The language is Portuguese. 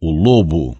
o lobo.